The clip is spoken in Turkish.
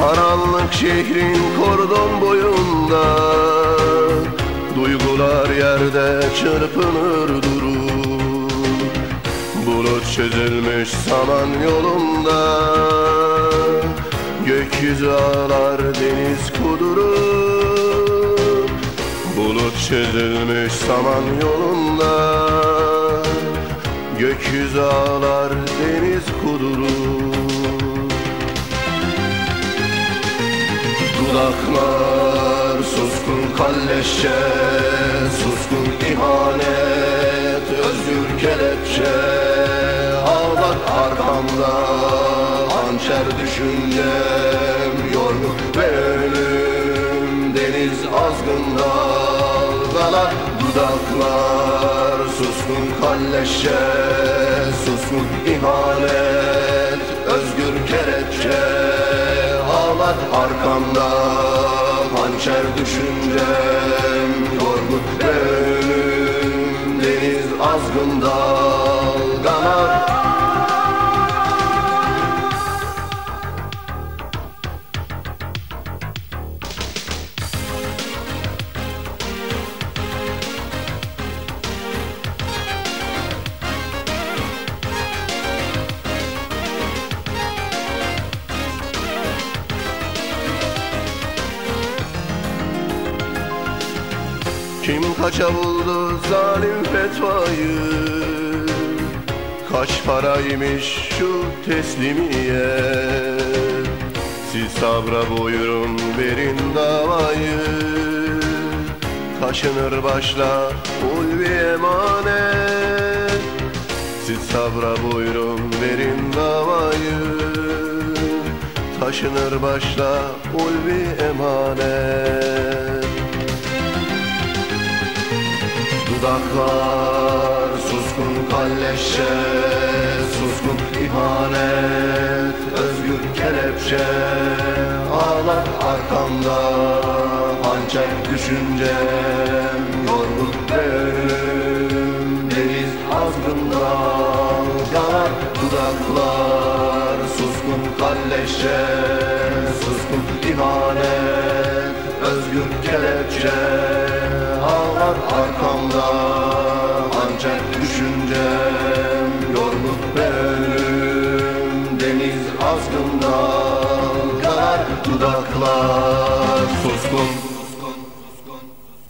Karanlık şehrin kordon boyunda Duygular yerde çırpınır durur. Bulut çözülmüş saman yolunda Gökyüzü ağlar deniz kudurur Bulut çözülmüş saman yolunda Gökyüzü ağlar Dudaklar suskun kalleşçe Suskun ihanet Özgür kelepçe. Ağlar arkamda Hançer düşüncem Yorgun ve ölüm Deniz azgın dalgalar Dudaklar suskun kalleşçe Suskun ihanet Özgür kelepçe. Arkamda Hançer düşüncem Yorgun ve Deniz azgın dalgalar Kim kaça buldu zalim fetvayı? Kaç paraymış şu teslimiyet Siz sabra buyurun verin davayı. Taşınır başla ulvi emanet. Siz sabra buyurun verin davayı. Taşınır başla ulvi emanet kalleşçe Suskun ihanet Özgür kelepçe. Ağlar arkamda Hançer düşüncem Yorgun ve ölüm Deniz azgında Yalar dudaklar. Suskun kalleşçe Suskun ihanet Özgür kelepçe. Ağlar arkamda düşüncem Yorgun ölüm Deniz azgın dalgalar Dudaklar. Suskun